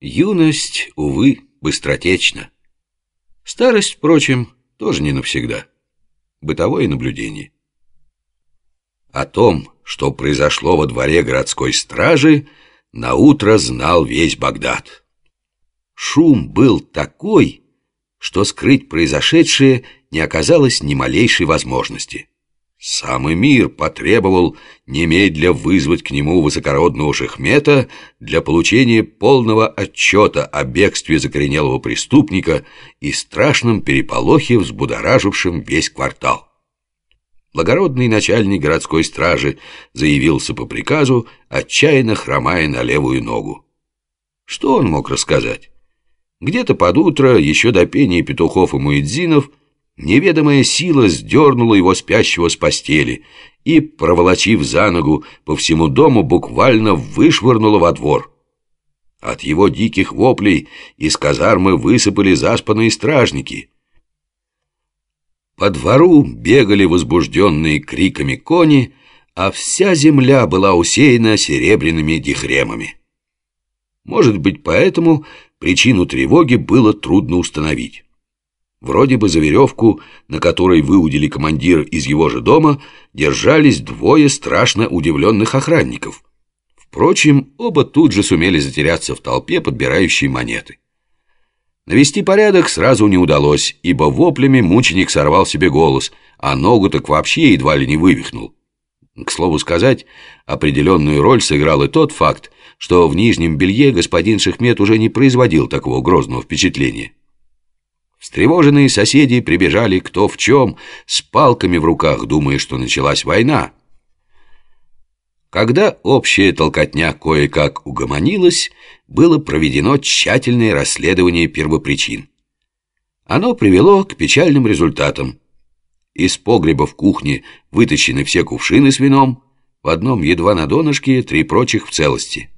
Юность, увы, быстротечна. Старость, впрочем, тоже не навсегда. Бытовое наблюдение. О том, что произошло во дворе городской стражи, наутро знал весь Багдад. Шум был такой, что скрыть произошедшее не оказалось ни малейшей возможности. Самый мир потребовал немедля вызвать к нему высокородного шехмета для получения полного отчета о бегстве закоренелого преступника и страшном переполохе, взбудоражившем весь квартал. Благородный начальник городской стражи заявился по приказу, отчаянно хромая на левую ногу. Что он мог рассказать? Где-то под утро, еще до пения петухов и муэдзинов, Неведомая сила сдернула его спящего с постели и, проволочив за ногу по всему дому, буквально вышвырнула во двор. От его диких воплей из казармы высыпали заспанные стражники. По двору бегали возбужденные криками кони, а вся земля была усеяна серебряными дихремами. Может быть, поэтому причину тревоги было трудно установить. Вроде бы за веревку, на которой выудили командира из его же дома, держались двое страшно удивленных охранников. Впрочем, оба тут же сумели затеряться в толпе, подбирающей монеты. Навести порядок сразу не удалось, ибо воплями мученик сорвал себе голос, а ногу так вообще едва ли не вывихнул. К слову сказать, определенную роль сыграл и тот факт, что в нижнем белье господин Шехмет уже не производил такого грозного впечатления. Встревоженные соседи прибежали кто в чем, с палками в руках, думая, что началась война. Когда общая толкотня кое-как угомонилась, было проведено тщательное расследование первопричин. Оно привело к печальным результатам. Из погреба в кухне вытащены все кувшины с вином, в одном едва на донышке, три прочих в целости.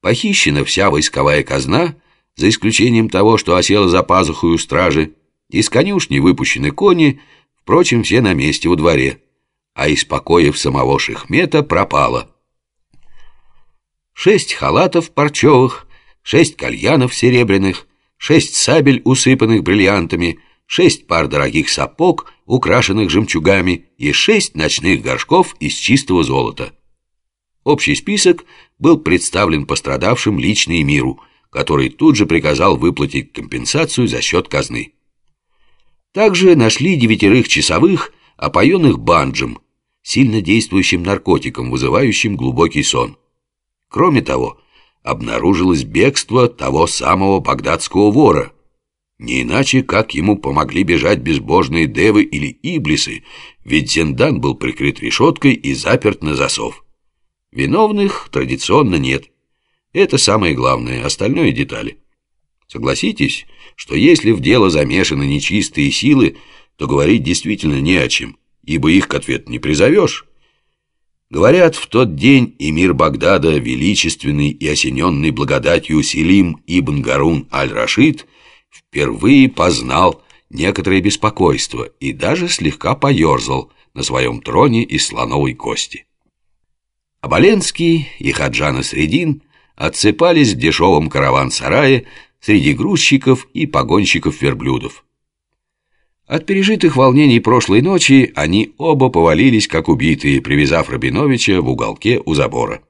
Похищена вся войсковая казна — за исключением того, что осела за пазухою стражи. Из конюшни выпущены кони, впрочем, все на месте во дворе, а из покоев самого Шехмета пропало. Шесть халатов парчевых, шесть кальянов серебряных, шесть сабель, усыпанных бриллиантами, шесть пар дорогих сапог, украшенных жемчугами, и шесть ночных горшков из чистого золота. Общий список был представлен пострадавшим лично и миру – который тут же приказал выплатить компенсацию за счет казны. Также нашли девятерых часовых, опоенных банджем, сильно действующим наркотиком, вызывающим глубокий сон. Кроме того, обнаружилось бегство того самого багдадского вора. Не иначе, как ему помогли бежать безбожные девы или иблисы, ведь Зендан был прикрыт решеткой и заперт на засов. Виновных традиционно нет – это самое главное, остальное детали. Согласитесь, что если в дело замешаны нечистые силы, то говорить действительно не о чем, ибо их к ответу не призовешь. Говорят, в тот день эмир Багдада, величественный и осененный благодатью Селим ибн Гарун аль-Рашид, впервые познал некоторое беспокойство и даже слегка поерзал на своем троне из слоновой кости. Абаленский и Хаджана Средин отсыпались в дешевом караван-сарае среди грузчиков и погонщиков верблюдов. От пережитых волнений прошлой ночи они оба повалились, как убитые, привязав Рабиновича в уголке у забора.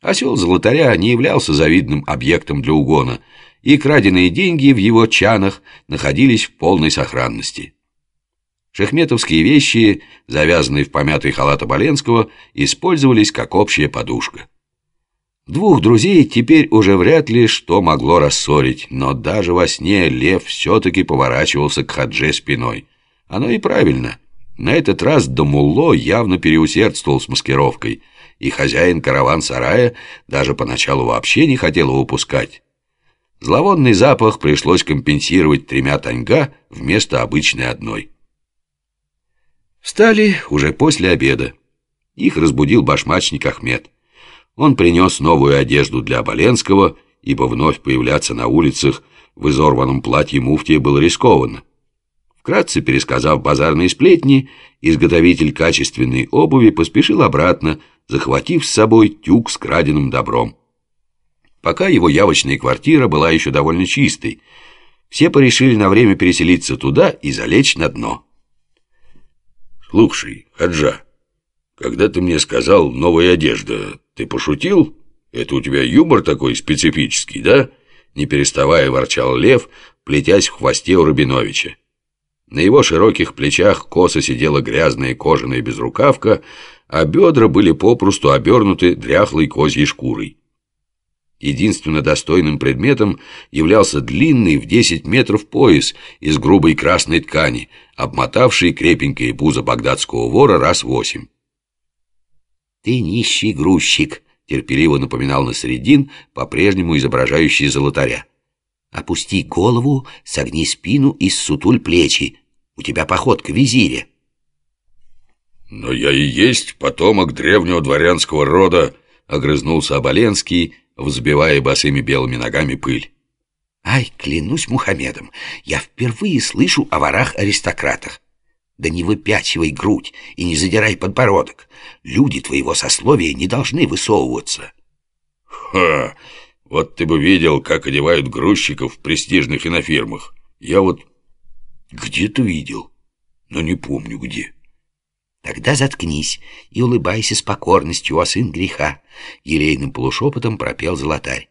Осел Золотаря не являлся завидным объектом для угона, и краденые деньги в его чанах находились в полной сохранности. Шехметовские вещи, завязанные в помятый халат Оболенского, использовались как общая подушка. Двух друзей теперь уже вряд ли что могло рассорить, но даже во сне Лев все-таки поворачивался к Хадже спиной. Оно и правильно. На этот раз Дамулло явно переусердствовал с маскировкой, и хозяин караван-сарая даже поначалу вообще не хотел его упускать. Зловонный запах пришлось компенсировать тремя таньга вместо обычной одной. Встали уже после обеда. Их разбудил башмачник Ахмед. Он принес новую одежду для Боленского, ибо вновь появляться на улицах в изорванном платье муфтия было рискованно. Вкратце пересказав базарные сплетни, изготовитель качественной обуви поспешил обратно, захватив с собой тюк с краденым добром. пока его явочная квартира была еще довольно чистой. Все порешили на время переселиться туда и залечь на дно. «Слушай, Хаджа, когда ты мне сказал «новая одежда», ты пошутил? Это у тебя юмор такой специфический, да?» Не переставая ворчал Лев, плетясь в хвосте у Рабиновича. На его широких плечах косо сидела грязная кожаная безрукавка, а бедра были попросту обернуты дряхлой козьей шкурой. Единственно достойным предметом являлся длинный в 10 метров пояс из грубой красной ткани, обмотавший крепенькое пузо багдадского вора раз восемь. «Ты нищий грузчик», — терпеливо напоминал Насредин, по-прежнему изображающий золотаря. «Опусти голову, согни спину и ссутуль плечи. У тебя походка визиря». «Но я и есть потомок древнего дворянского рода», — огрызнулся Оболенский, взбивая босыми белыми ногами пыль. «Ай, клянусь Мухаммедом, я впервые слышу о ворах-аристократах. Да не выпячивай грудь и не задирай подбородок. Люди твоего сословия не должны высовываться. Ха! Вот ты бы видел, как одевают грузчиков в престижных инофирмах. Я вот где-то видел, но не помню где. Тогда заткнись и улыбайся с покорностью, о сын греха. Елейным полушепотом пропел золотарь.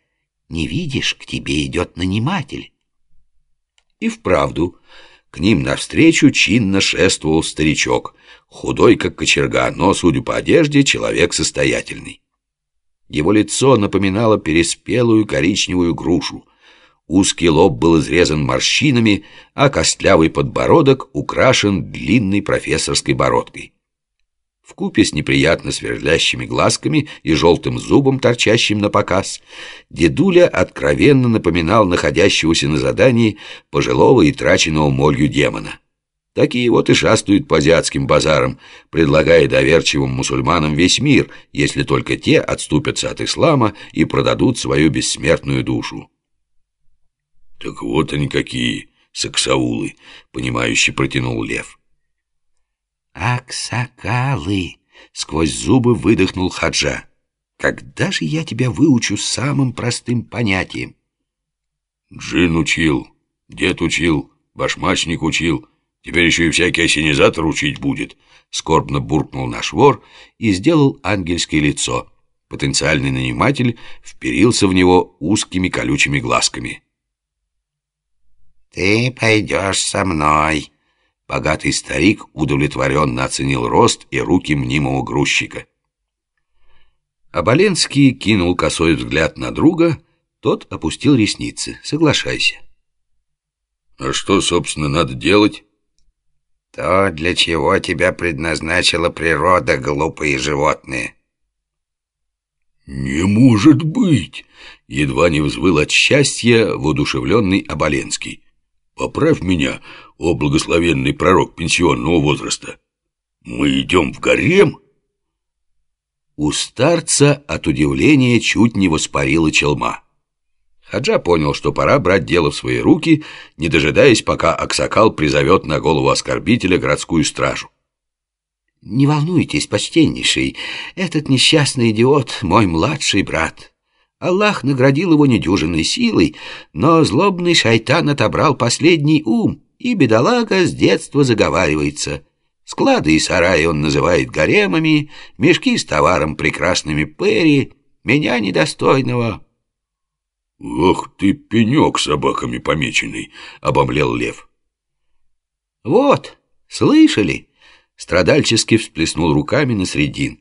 Не видишь, к тебе идет наниматель. И вправду, к ним навстречу чинно шествовал старичок, худой как кочерга, но, судя по одежде, человек состоятельный. Его лицо напоминало переспелую коричневую грушу. Узкий лоб был изрезан морщинами, а костлявый подбородок украшен длинной профессорской бородкой в купе с неприятно сверлящими глазками и желтым зубом, торчащим на показ, дедуля откровенно напоминал находящегося на задании пожилого и траченного молью демона. Такие вот и шастают по азиатским базарам, предлагая доверчивым мусульманам весь мир, если только те отступятся от ислама и продадут свою бессмертную душу. «Так вот они какие, саксаулы!» — понимающе протянул лев. «Аксакалы!» — сквозь зубы выдохнул Хаджа. «Когда же я тебя выучу самым простым понятием?» «Джин учил, дед учил, башмачник учил, теперь еще и всякий осенизатор учить будет», — скорбно буркнул наш вор и сделал ангельское лицо. Потенциальный наниматель вперился в него узкими колючими глазками. «Ты пойдешь со мной», Богатый старик удовлетворенно оценил рост и руки мнимого грузчика. Оболенский кинул косой взгляд на друга, тот опустил ресницы. Соглашайся. «А что, собственно, надо делать?» «То, для чего тебя предназначила природа, глупые животные». «Не может быть!» — едва не взвыл от счастья воодушевленный Оболенский. Поправь меня, о благословенный пророк пенсионного возраста. Мы идем в гарем?» У старца от удивления чуть не воспарила челма. Хаджа понял, что пора брать дело в свои руки, не дожидаясь, пока Аксакал призовет на голову оскорбителя городскую стражу. «Не волнуйтесь, почтеннейший, этот несчастный идиот — мой младший брат. Аллах наградил его недюжинной силой, но злобный шайтан отобрал последний ум, и бедолага с детства заговаривается. Склады и сараи он называет гаремами, мешки с товаром прекрасными пери, меня недостойного. «Ох ты, пенек собаками помеченный!» — обомлел лев. «Вот, слышали?» — страдальчески всплеснул руками на средин.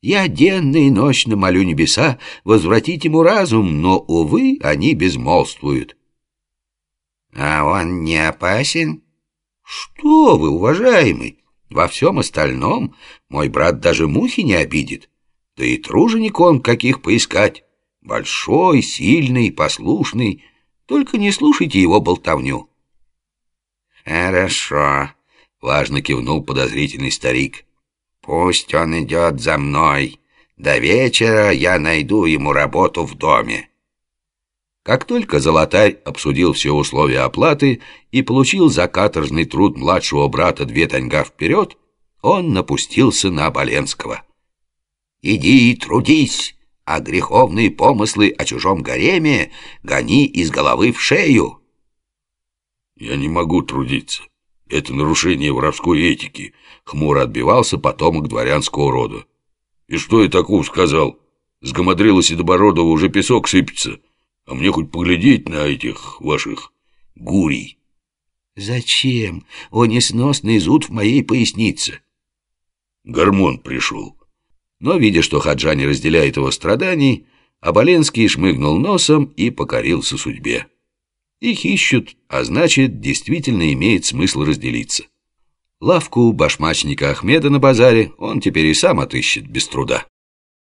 Я денно и ночно молю небеса возвратить ему разум, но, увы, они безмолвствуют. А он не опасен? Что вы, уважаемый, во всем остальном мой брат даже мухи не обидит. Да и труженик он, каких поискать. Большой, сильный, послушный. Только не слушайте его болтовню. Хорошо, важно кивнул подозрительный старик. Пусть он идет за мной. До вечера я найду ему работу в доме. Как только Золотарь обсудил все условия оплаты и получил за каторжный труд младшего брата две таньга вперед, он напустился на Боленского. «Иди и трудись, а греховные помыслы о чужом гареме гони из головы в шею. Я не могу трудиться. Это нарушение воровской этики, хмуро отбивался потомок дворянского рода. И что я такого сказал? С Гамадрила Седобородова уже песок сыпется, а мне хоть поглядеть на этих ваших гурий. Зачем? О, несносный зуд в моей пояснице. Гормон пришел. Но, видя, что Хаджа не разделяет его страданий, Аболенский шмыгнул носом и покорился судьбе. Их ищут, а значит, действительно имеет смысл разделиться. Лавку башмачника Ахмеда на базаре он теперь и сам отыщет без труда.